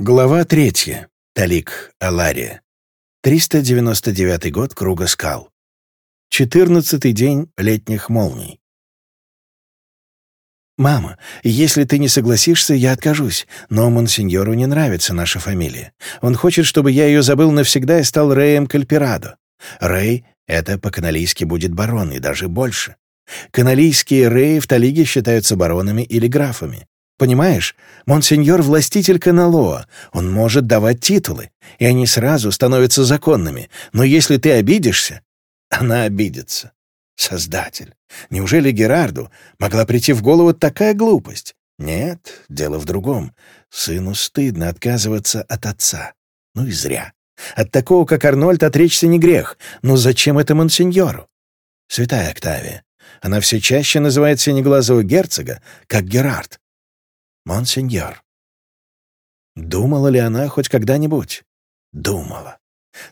Глава третья. Талик, Алария. 399 год Круга скал. 14 день летних молний. «Мама, если ты не согласишься, я откажусь, но Монсеньору не нравится наша фамилия. Он хочет, чтобы я ее забыл навсегда и стал Рэем Кальпирадо. Рэй — это по-каналийски будет барон, и даже больше. Каналийские Рэи в Талиге считаются баронами или графами. Понимаешь, монсеньор — властитель Каналоа, он может давать титулы, и они сразу становятся законными, но если ты обидишься, она обидится. Создатель, неужели Герарду могла прийти в голову такая глупость? Нет, дело в другом. Сыну стыдно отказываться от отца. Ну и зря. От такого, как Арнольд, отречься не грех. Но зачем это монсеньору? Святая Октавия. Она все чаще называет синеглазого герцога, как Герард монсеньор. Думала ли она хоть когда-нибудь? Думала.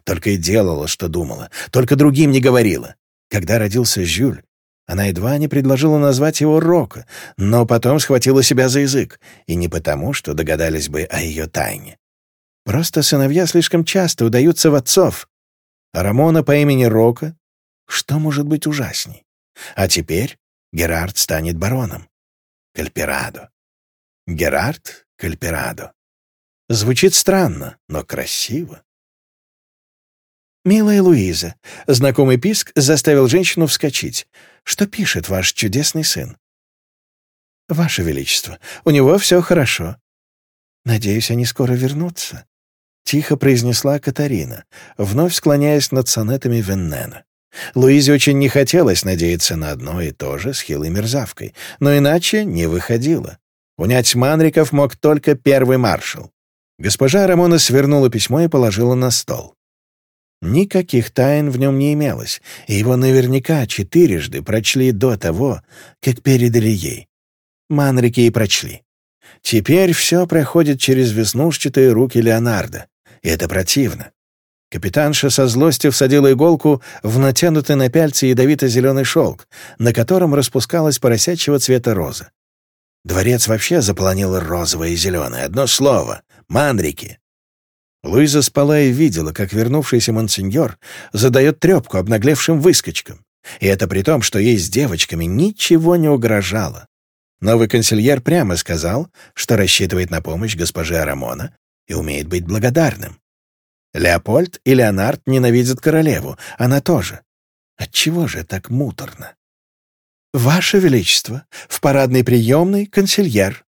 Только и делала, что думала. Только другим не говорила. Когда родился Жюль, она едва не предложила назвать его Рока, но потом схватила себя за язык, и не потому, что догадались бы о ее тайне. Просто сыновья слишком часто удаются в отцов. А Рамона по имени Рока? Что может быть ужасней? А теперь Герард станет бароном. Кальперадо. Герард Кальперадо. Звучит странно, но красиво. «Милая Луиза», — знакомый писк заставил женщину вскочить. «Что пишет ваш чудесный сын?» «Ваше Величество, у него все хорошо». «Надеюсь, они скоро вернутся», — тихо произнесла Катарина, вновь склоняясь над сонетами Веннена. Луизе очень не хотелось надеяться на одно и то же с хилой мерзавкой, но иначе не выходило. Унять Манриков мог только первый маршал. Госпожа Рамона свернула письмо и положила на стол. Никаких тайн в нем не имелось, и его наверняка четырежды прочли до того, как передали ей. Манрики и прочли. Теперь все проходит через веснушчатые руки Леонардо, и это противно. Капитанша со злостью всадила иголку в натянутый на пяльце ядовито-зеленый шелк, на котором распускалась поросячьего цвета роза. Дворец вообще заполонило розовое и зеленое. Одно слово — манрики. Луиза спала и видела, как вернувшийся монсеньор задает трепку обнаглевшим выскочкам. И это при том, что ей с девочками ничего не угрожало. Новый консильер прямо сказал, что рассчитывает на помощь госпожи Арамона и умеет быть благодарным. Леопольд и Леонард ненавидят королеву, она тоже. Отчего же так муторно? «Ваше Величество, в парадной приемной консильер».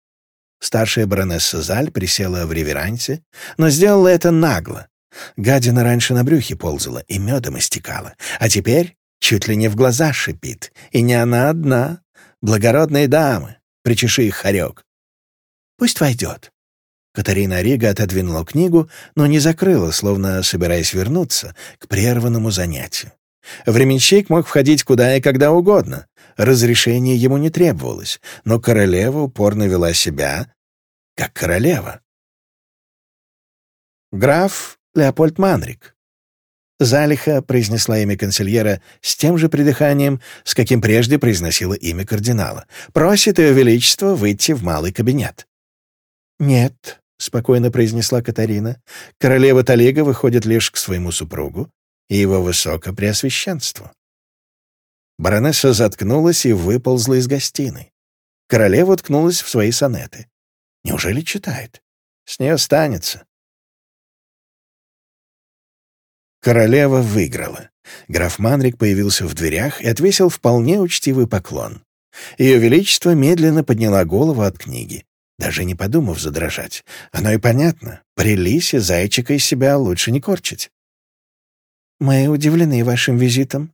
Старшая баронесса Заль присела в реверансе, но сделала это нагло. Гадина раньше на брюхе ползала и медом истекала, а теперь чуть ли не в глаза шипит. И не она одна. Благородные дамы, причеши их хорек. «Пусть войдет», Катарина Рига отодвинула книгу, но не закрыла, словно собираясь вернуться к прерванному занятию. Временщик мог входить куда и когда угодно. Разрешение ему не требовалось, но королева упорно вела себя как королева. «Граф Леопольд Манрик», — залиха произнесла имя канцельера с тем же придыханием, с каким прежде произносила имя кардинала, — «просит ее величество выйти в малый кабинет». «Нет», — спокойно произнесла Катарина, — «королева Талега выходит лишь к своему супругу и его высокопреосвященству. Баронесса заткнулась и выползла из гостиной. Королева уткнулась в свои сонеты. Неужели читает? С нее станется. Королева выиграла. Граф Манрик появился в дверях и отвесил вполне учтивый поклон. Ее Величество медленно подняла голову от книги, даже не подумав задрожать. Оно и понятно, при лисе зайчика из себя лучше не корчить. Мы удивлены вашим визитом».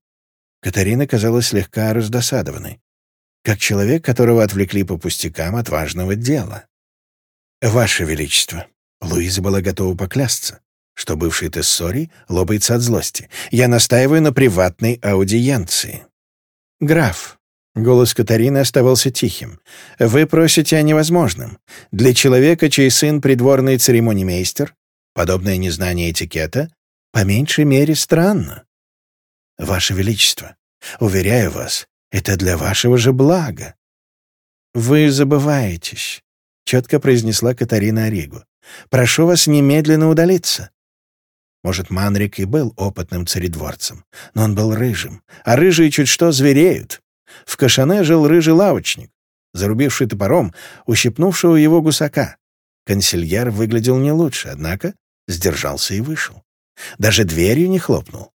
Катарина казалась слегка раздосадованной, как человек, которого отвлекли по пустякам от важного дела. «Ваше Величество!» Луиза была готова поклясться, что бывший Тессори лопается от злости. «Я настаиваю на приватной аудиенции». «Граф», Голос Катарины оставался тихим. «Вы просите о невозможном. Для человека, чей сын придворный церемонимейстер, подобное незнание этикета по меньшей мере, странно. Ваше Величество, уверяю вас, это для вашего же блага. «Вы забываетесь», — четко произнесла Катарина Оригу. «Прошу вас немедленно удалиться». Может, Манрик и был опытным царедворцем, но он был рыжим, а рыжие чуть что звереют. В Кашане жил рыжий лавочник, зарубивший топором ущипнувшего его гусака. Консильяр выглядел не лучше, однако сдержался и вышел. Даже дверью не хлопнул.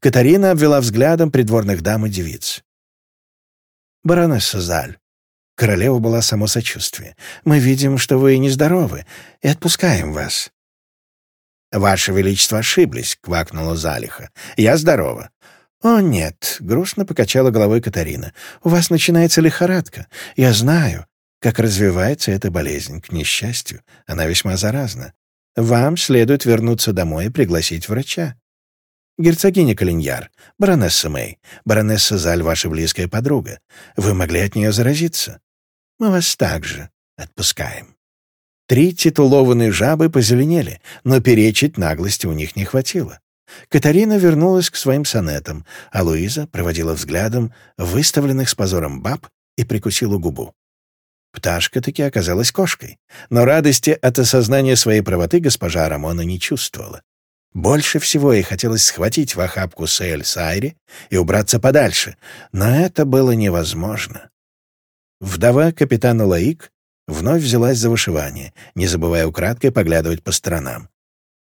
Катарина обвела взглядом придворных дам и девиц. «Баронесса Заль, королева была само сочувствие. Мы видим, что вы нездоровы, и отпускаем вас». «Ваше Величество ошиблись», — квакнула Залиха. «Я здорова». «О, нет», — грустно покачала головой Катарина. «У вас начинается лихорадка. Я знаю, как развивается эта болезнь. К несчастью, она весьма заразна. Вам следует вернуться домой и пригласить врача. Герцогиня Калиньяр, баронесса Мэй, баронесса Заль — ваша близкая подруга. Вы могли от нее заразиться. Мы вас также отпускаем». Три титулованные жабы позеленели, но перечить наглости у них не хватило. Катарина вернулась к своим сонетам, а Луиза проводила взглядом выставленных с позором баб и прикусила губу. Пташка таки оказалась кошкой, но радости от осознания своей правоты госпожа Рамона не чувствовала. Больше всего ей хотелось схватить в охапку Сэль Сайри и убраться подальше, но это было невозможно. Вдова капитана Лаик вновь взялась за вышивание, не забывая украдкой поглядывать по сторонам.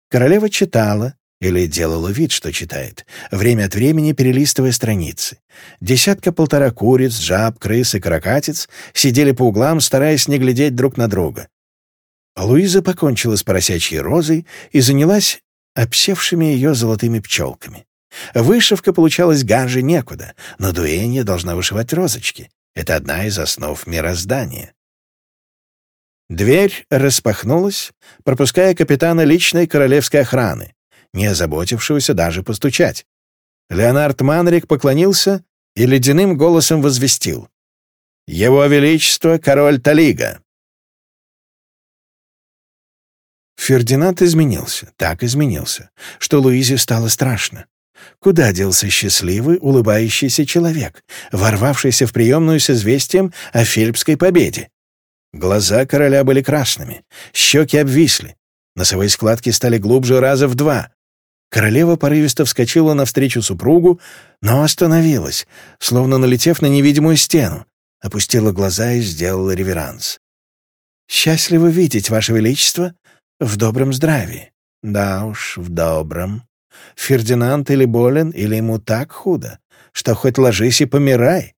Королева читала, или делала вид, что читает, время от времени перелистывая страницы. Десятка-полтора куриц, жаб, крыс и каракатиц сидели по углам, стараясь не глядеть друг на друга. Луиза покончила с поросячьей розой и занялась обсевшими ее золотыми пчелками. Вышивка получалась гаже некуда, но дуэнья должна вышивать розочки. Это одна из основ мироздания. Дверь распахнулась, пропуская капитана личной королевской охраны не озаботившегося даже постучать. Леонард Манрик поклонился и ледяным голосом возвестил. «Его Величество, король Талига!» Фердинанд изменился, так изменился, что Луизе стало страшно. Куда делся счастливый, улыбающийся человек, ворвавшийся в приемную с известием о Филиппской победе? Глаза короля были красными, щеки обвисли, носовые складки стали глубже раза в два, Королева порывисто вскочила навстречу супругу, но остановилась, словно налетев на невидимую стену, опустила глаза и сделала реверанс. «Счастливо видеть, Ваше Величество, в добром здравии». «Да уж, в добром. Фердинанд или болен, или ему так худо, что хоть ложись и помирай».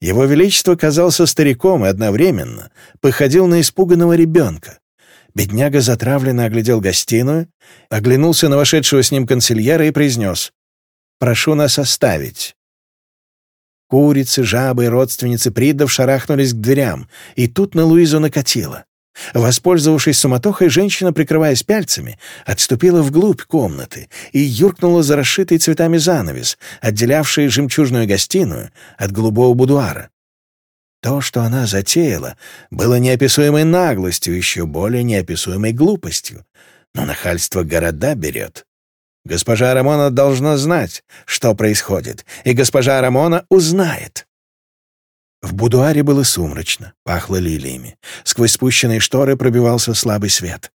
Его Величество казался стариком и одновременно походил на испуганного ребенка. Бедняга затравленно оглядел гостиную, оглянулся на вошедшего с ним канцельяра и произнес «Прошу нас оставить». Курицы, жабы и родственницы Приддов шарахнулись к дверям, и тут на Луизу накатило. Воспользовавшись суматохой, женщина, прикрываясь пяльцами, отступила вглубь комнаты и юркнула за расшитый цветами занавес, отделявший жемчужную гостиную от голубого будуара. То, что она затеяла, было неописуемой наглостью, еще более неописуемой глупостью. Но нахальство города берет. Госпожа Рамона должна знать, что происходит, и госпожа Рамона узнает. В будуаре было сумрачно, пахло лилиями. Сквозь спущенные шторы пробивался слабый свет.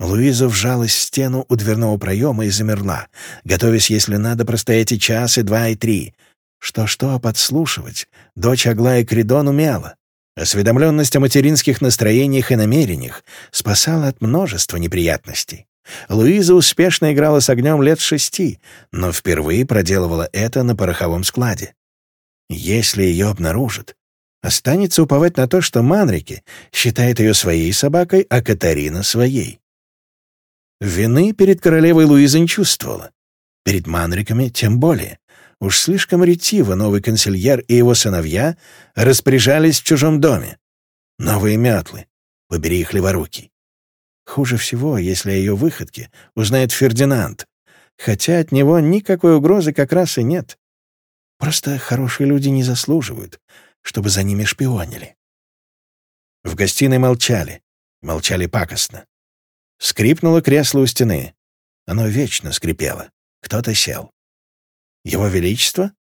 Луиза вжалась в стену у дверного проема и замерла, готовясь, если надо, простоять и час, и два, и три — что-что, а подслушивать. Дочь Аглая Кридон умела. Осведомленность о материнских настроениях и намерениях спасала от множества неприятностей. Луиза успешно играла с огнем лет шести, но впервые проделывала это на пороховом складе. Если ее обнаружат, останется уповать на то, что Манрике считает ее своей собакой, а Катарина — своей. Вины перед королевой Луиза не чувствовала. Перед Манриками тем более. Уж слишком ретиво новый канцельяр и его сыновья распоряжались в чужом доме. Новые мятлы. Побери их леворукий. Хуже всего, если о ее выходке узнает Фердинанд, хотя от него никакой угрозы как раз и нет. Просто хорошие люди не заслуживают, чтобы за ними шпионили. В гостиной молчали, молчали пакостно. Скрипнуло кресло у стены. Оно вечно скрипело. Кто-то сел. Его Величество?»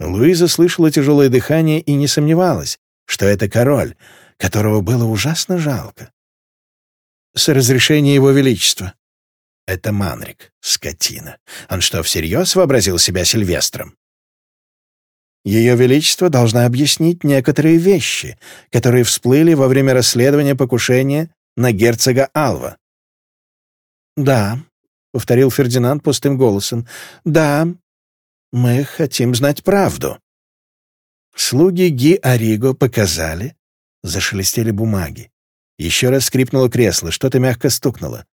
Луиза слышала тяжелое дыхание и не сомневалась, что это король, которого было ужасно жалко. «С разрешения Его Величества». «Это Манрик, скотина. Он что, всерьез вообразил себя Сильвестром?» Ее Величество должна объяснить некоторые вещи, которые всплыли во время расследования покушения на герцога Алва. «Да», — повторил Фердинанд пустым голосом, — «да, мы хотим знать правду». Слуги Ги Ариго показали. Зашелестели бумаги. Еще раз скрипнуло кресло, что-то мягко стукнуло.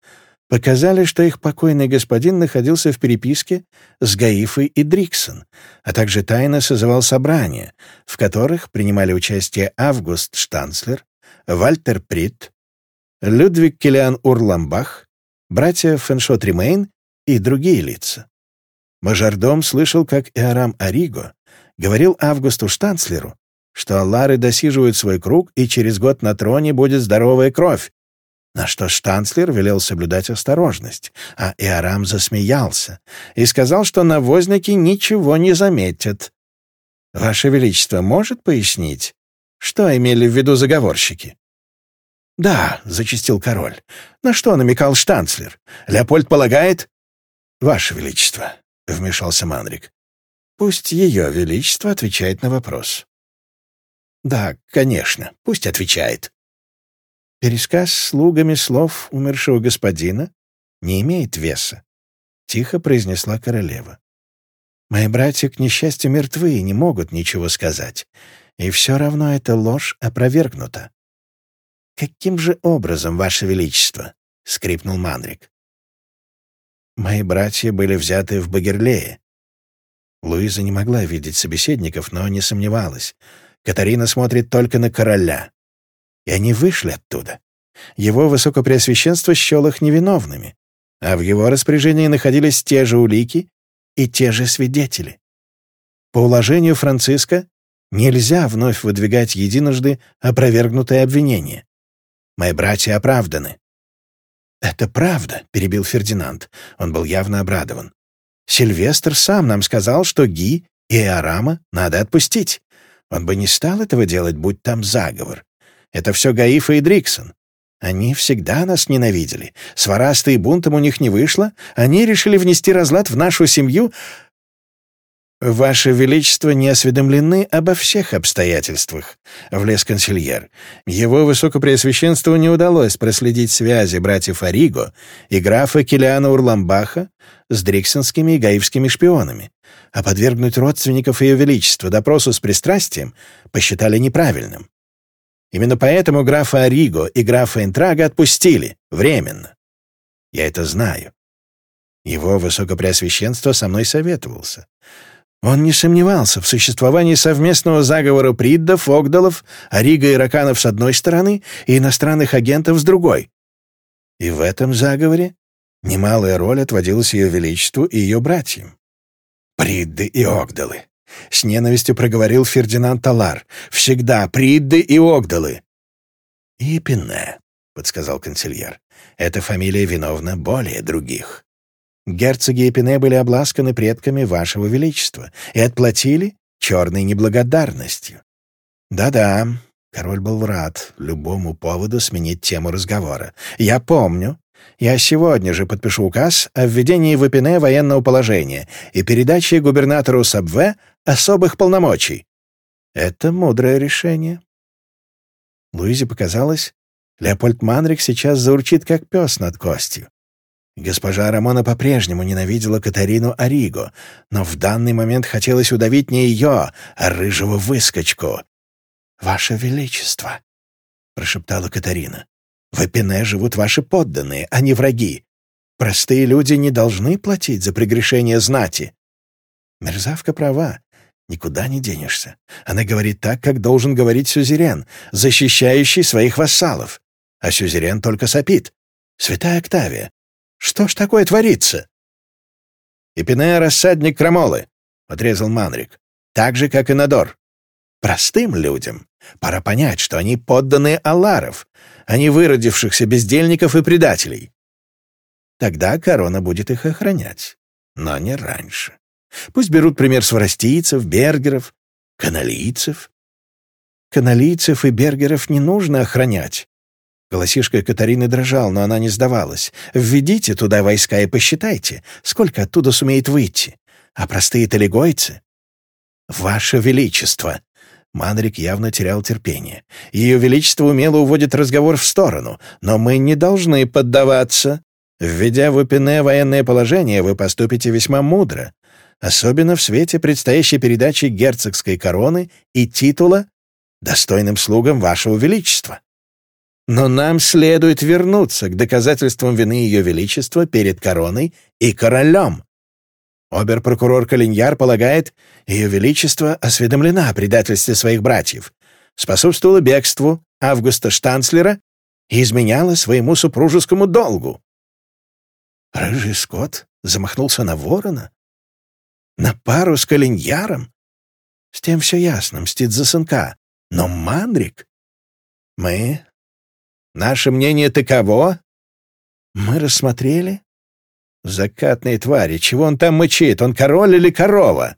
Показали, что их покойный господин находился в переписке с Гаифой и Дриксон, а также тайно созывал собрания, в которых принимали участие Август Штанцлер, Вальтер Прит, Людвиг Киллиан Урламбах, братья Феншот Ремейн и другие лица. Мажордом слышал, как Иорам Ариго говорил Августу Штанцлеру, что Лары досиживают свой круг, и через год на троне будет здоровая кровь, на что штанцлер велел соблюдать осторожность, а Иорам засмеялся и сказал, что навозники ничего не заметят. «Ваше Величество может пояснить, что имели в виду заговорщики?» «Да», — зачистил король. «На что намекал штанцлер? Леопольд полагает...» «Ваше Величество», — вмешался Манрик. «Пусть Ее Величество отвечает на вопрос». «Да, конечно, пусть отвечает». «Пересказ слугами слов умершего господина не имеет веса», — тихо произнесла королева. «Мои братья, к несчастью, мертвы и не могут ничего сказать, и все равно эта ложь опровергнута». «Каким же образом, Ваше Величество?» — скрипнул Манрик. Мои братья были взяты в Багерлее». Луиза не могла видеть собеседников, но не сомневалась. Катарина смотрит только на короля. И они вышли оттуда. Его высокопреосвященство счел их невиновными, а в его распоряжении находились те же улики и те же свидетели. По уложению Франциска нельзя вновь выдвигать единожды опровергнутое обвинение. Мои братья оправданы. «Это правда», — перебил Фердинанд. Он был явно обрадован. «Сильвестр сам нам сказал, что Ги и Арама надо отпустить. Он бы не стал этого делать, будь там заговор. Это все Гаифа и Дриксон. Они всегда нас ненавидели. С ворастой бунтом у них не вышло. Они решили внести разлад в нашу семью, «Ваше Величество не осведомлены обо всех обстоятельствах», — влез консильер. «Его Высокопреосвященству не удалось проследить связи братьев Ориго и графа Килиана Урламбаха с дриксенскими и гаивскими шпионами, а подвергнуть родственников Ее Величества допросу с пристрастием посчитали неправильным. Именно поэтому графа Ориго и графа Энтрага отпустили, временно. Я это знаю. Его Высокопреосвященство со мной советовался». Он не сомневался в существовании совместного заговора Приддов, Огдалов, Арига и Раканов с одной стороны и иностранных агентов с другой. И в этом заговоре немалая роль отводилась ее величеству и ее братьям. Придды и Огдалы. С ненавистью проговорил Фердинанд Талар. «Всегда Придды и Огдалы». «Ипине», — подсказал канцельер. «Эта фамилия виновна более других». Герцоги Эпине были обласканы предками вашего величества и отплатили черной неблагодарностью. Да-да, король был рад любому поводу сменить тему разговора. Я помню. Я сегодня же подпишу указ о введении в Эпине военного положения и передаче губернатору Сабве особых полномочий. Это мудрое решение. Луизе показалось, Леопольд Манрик сейчас заурчит, как пес над костью. Госпожа Рамона по-прежнему ненавидела Катарину Ариго, но в данный момент хотелось удавить не ее, а рыжего выскочку. «Ваше Величество», — прошептала Катарина, — «в Эпине живут ваши подданные, а не враги. Простые люди не должны платить за прегрешение знати». Мерзавка права. Никуда не денешься. Она говорит так, как должен говорить сюзерен, защищающий своих вассалов. А сюзерен только сопит. Святая Октавия, что ж такое творится?» «Эпинея — рассадник крамолы», — подрезал Манрик. «Так же, как и Надор. Простым людям пора понять, что они подданные Аларов, а не выродившихся бездельников и предателей. Тогда корона будет их охранять, но не раньше. Пусть берут пример с сварастийцев, бергеров, каналийцев. Каналийцев и бергеров не нужно охранять. Голосишка Катарины дрожал, но она не сдавалась. «Введите туда войска и посчитайте, сколько оттуда сумеет выйти. А простые талигойцы?» «Ваше Величество!» Манрик явно терял терпение. «Ее Величество умело уводит разговор в сторону, но мы не должны поддаваться. Введя в Упине военное положение, вы поступите весьма мудро, особенно в свете предстоящей передачи герцогской короны и титула достойным слугам вашего Величества». Но нам следует вернуться к доказательствам вины Ее Величества перед короной и королем. Оберпрокурор Калиньяр полагает, Ее Величество осведомлена о предательстве своих братьев, способствовала бегству Августа Штанцлера и изменяла своему супружескому долгу. Рыжий скот замахнулся на ворона? На пару с Калиньяром? С тем все ясно, мстит за сынка. Но Мандрик... Мы Наше мнение таково. Мы рассмотрели. Закатные твари, чего он там мычит? Он король или корова?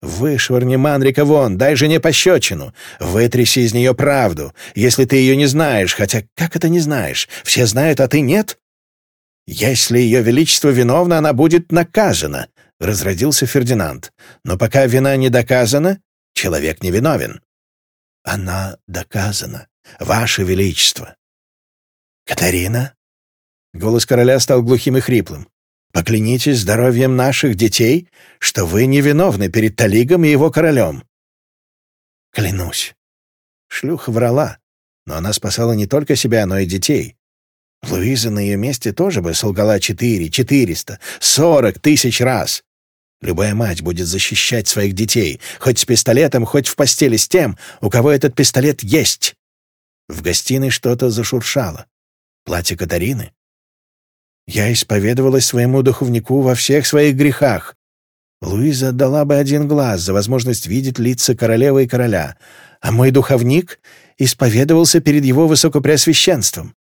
Вышвырни Манрика вон, дай жене пощечину. Вытряси из нее правду, если ты ее не знаешь. Хотя как это не знаешь? Все знают, а ты нет? Если ее величество виновно, она будет наказана, — разродился Фердинанд. Но пока вина не доказана, человек не виновен. Она доказана, ваше величество. «Катарина?» Голос короля стал глухим и хриплым. «Поклянитесь здоровьем наших детей, что вы невиновны перед Талигом и его королем». «Клянусь». Шлюха врала, но она спасала не только себя, но и детей. Луиза на ее месте тоже бы солгала четыре, четыреста, сорок тысяч раз. Любая мать будет защищать своих детей, хоть с пистолетом, хоть в постели с тем, у кого этот пистолет есть. В гостиной что-то зашуршало платье Катарины. Я исповедовалась своему духовнику во всех своих грехах. Луиза отдала бы один глаз за возможность видеть лица королевы и короля, а мой духовник исповедовался перед его высокопреосвященством.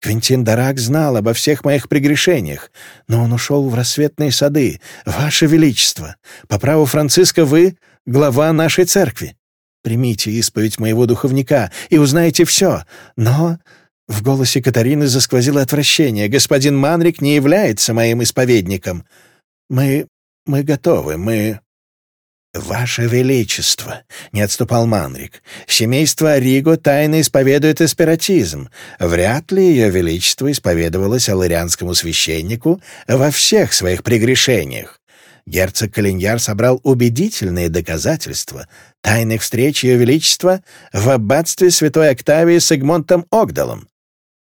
Квинтин Дарак знал обо всех моих прегрешениях, но он ушел в рассветные сады. Ваше Величество, по праву Франциска вы — глава нашей церкви. Примите исповедь моего духовника и узнаете все, но в голосе Катарины засквозило отвращение. «Господин Манрик не является моим исповедником. Мы... мы готовы, мы...» «Ваше Величество!» — не отступал Манрик. «Семейство Риго тайно исповедует эспиратизм. Вряд ли Ее Величество исповедовалось аларианскому священнику во всех своих прегрешениях. Герцог Калиньяр собрал убедительные доказательства тайных встреч Ее Величества в аббатстве Святой Октавии с Эгмонтом Огдалом.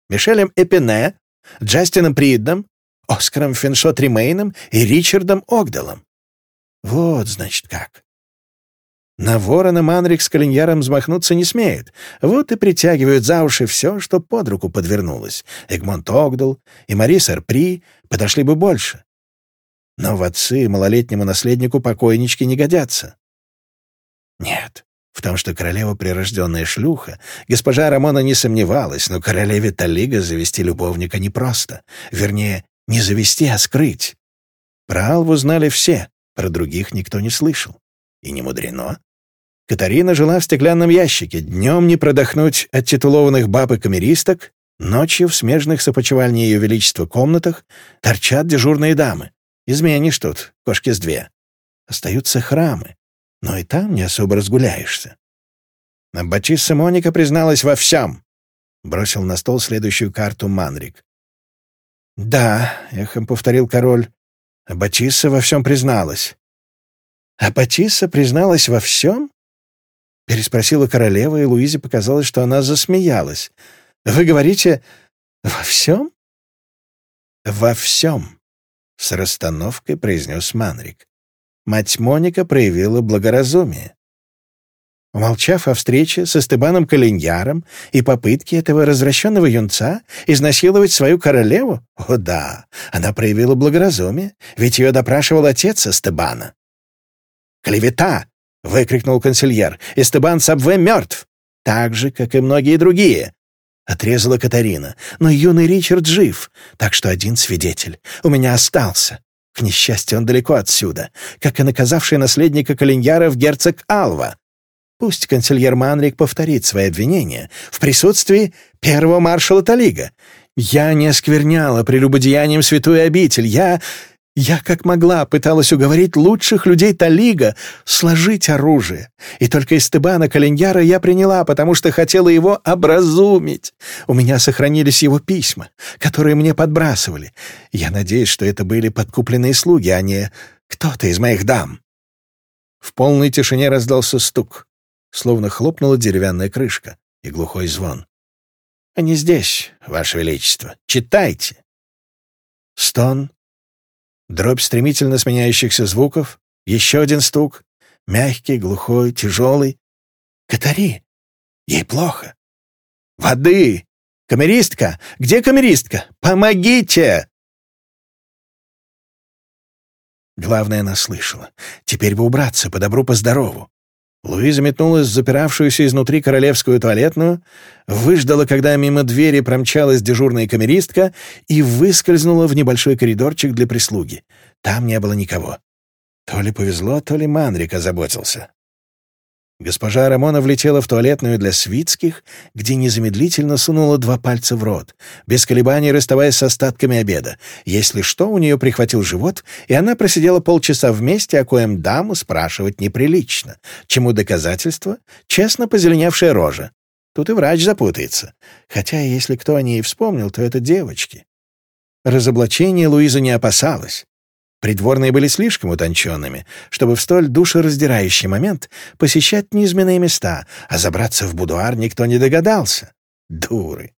Мишелем Эпене, Джастином Придном, Оскаром Финшот Ремейном и Ричардом Огдалом. Вот, значит, как. На ворона Манрик с калиньяром взмахнуться не смеет. Вот и притягивают за уши все, что под руку подвернулось. Эгмонт Огдал и Марис Арпри подошли бы больше. Но в отцы малолетнему наследнику покойнички не годятся. Нет, в том, что королева прирожденная шлюха, госпожа Рамона не сомневалась, но королеве Талига завести любовника непросто. Вернее, не завести, а скрыть. Про Алву знали все, про других никто не слышал. И не мудрено. Катарина жила в стеклянном ящике, днем не продохнуть от титулованных баб и камеристок, ночью в смежных с опочивальней Ее Величества комнатах торчат дежурные дамы. Изменишь тут, кошки с две. Остаются храмы, но и там не особо разгуляешься. Бачисса Моника призналась во всем. Бросил на стол следующую карту Манрик. «Да», — эхом повторил король, — «Бачисса во всем призналась». «А Бачисса призналась во всем?» Переспросила королева, и Луизе показалось, что она засмеялась. «Вы говорите, во всем?» «Во всем», — с расстановкой произнес Манрик мать Моника проявила благоразумие. Умолчав о встрече со Стебаном Калиньяром и попытке этого развращенного юнца изнасиловать свою королеву, о да, она проявила благоразумие, ведь ее допрашивал отец Стебана. «Клевета!» — выкрикнул консильер. «Эстебан Сабве мертв!» «Так же, как и многие другие!» — отрезала Катарина. «Но юный Ричард жив, так что один свидетель у меня остался. К несчастью, он далеко отсюда, как и наказавший наследника Калиньяров герцог Алва. Пусть канцельер Манрик повторит свои обвинения в присутствии первого маршала Талига. Я не оскверняла прелюбодеянием святую обитель, я...» Я, как могла, пыталась уговорить лучших людей Талига сложить оружие. И только Эстебана Калиньяра я приняла, потому что хотела его образумить. У меня сохранились его письма, которые мне подбрасывали. Я надеюсь, что это были подкупленные слуги, а не кто-то из моих дам. В полной тишине раздался стук, словно хлопнула деревянная крышка и глухой звон. «Они здесь, Ваше Величество. Читайте!» Стон Дробь стремительно сменяющихся звуков. Еще один стук. Мягкий, глухой, тяжелый. «Катари! Ей плохо!» «Воды! Камеристка! Где камеристка? Помогите!» Главное, она слышала. Теперь бы убраться, по добру, по здорову. Луиза метнулась в запиравшуюся изнутри королевскую туалетную, выждала, когда мимо двери промчалась дежурная камеристка и выскользнула в небольшой коридорчик для прислуги. Там не было никого. То ли повезло, то ли Манрик озаботился. Госпожа Рамона влетела в туалетную для свитских, где незамедлительно сунула два пальца в рот, без колебаний расставаясь с остатками обеда. Если что, у нее прихватил живот, и она просидела полчаса вместе, о коем даму спрашивать неприлично. Чему доказательство? Честно позеленевшая рожа. Тут и врач запутается. Хотя, если кто о ней вспомнил, то это девочки. Разоблачение Луиза не опасалась. Придворные были слишком утонченными, чтобы в столь душераздирающий момент посещать низменные места, а забраться в будуар никто не догадался. Дуры.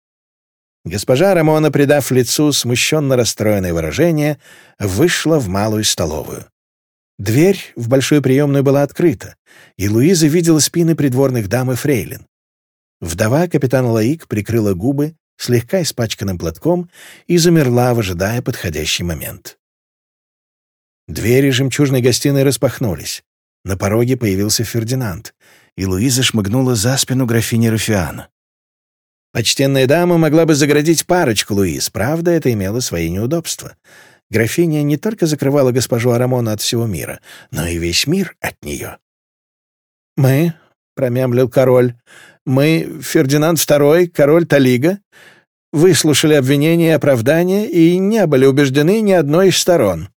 Госпожа Рамона, придав лицу смущенно расстроенное выражение, вышла в малую столовую. Дверь в большую приемную была открыта, и Луиза видела спины придворных дам и фрейлин. Вдова капитана Лаик прикрыла губы слегка испачканным платком и замерла, выжидая подходящий момент. Двери жемчужной гостиной распахнулись. На пороге появился Фердинанд, и Луиза шмыгнула за спину графини Рафиана. Почтенная дама могла бы заградить парочку Луиз, правда, это имело свои неудобства. Графиня не только закрывала госпожу Арамона от всего мира, но и весь мир от нее. «Мы», — промямлил король, — «мы, Фердинанд II, король Талига, выслушали обвинения и оправдания и не были убеждены ни одной из сторон.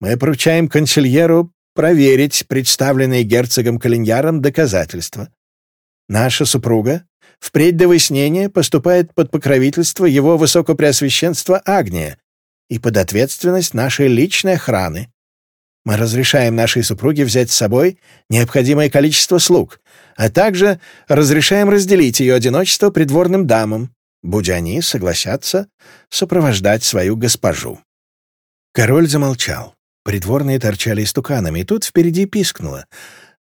Мы поручаем консильеру проверить представленные герцогом Калиньяром доказательства. Наша супруга впредь до выяснения поступает под покровительство его высокопреосвященства Агния и под ответственность нашей личной охраны. Мы разрешаем нашей супруге взять с собой необходимое количество слуг, а также разрешаем разделить ее одиночество придворным дамам, будь они согласятся сопровождать свою госпожу». Король замолчал. Придворные торчали истуканами, и тут впереди пискнуло.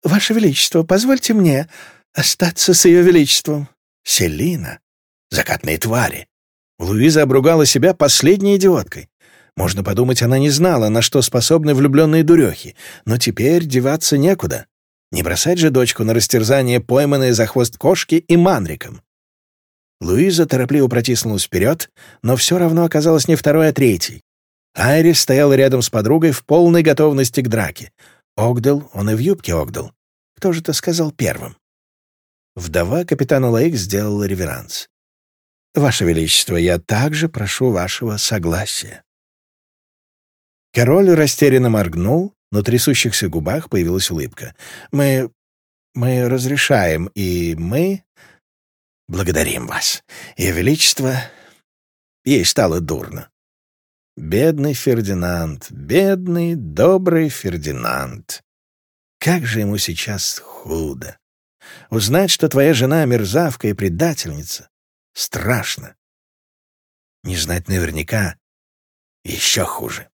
«Ваше Величество, позвольте мне остаться с Ее Величеством». «Селина! Закатные твари!» Луиза обругала себя последней идиоткой. Можно подумать, она не знала, на что способны влюбленные дурехи, но теперь деваться некуда. Не бросать же дочку на растерзание, пойманной за хвост кошки и манриком. Луиза торопливо протиснулась вперед, но все равно оказалась не второй, а третьей. Айри стоял рядом с подругой в полной готовности к драке. Огдал, он и в юбке Огдал. Кто же это сказал первым? Вдова капитана Лейк сделала реверанс. «Ваше Величество, я также прошу вашего согласия». Король растерянно моргнул, на трясущихся губах появилась улыбка. «Мы... мы разрешаем, и мы...» «Благодарим вас, и Величество...» Ей стало дурно. Бедный Фердинанд, бедный, добрый Фердинанд. Как же ему сейчас худо. Узнать, что твоя жена мерзавка и предательница, страшно. Не знать наверняка еще хуже.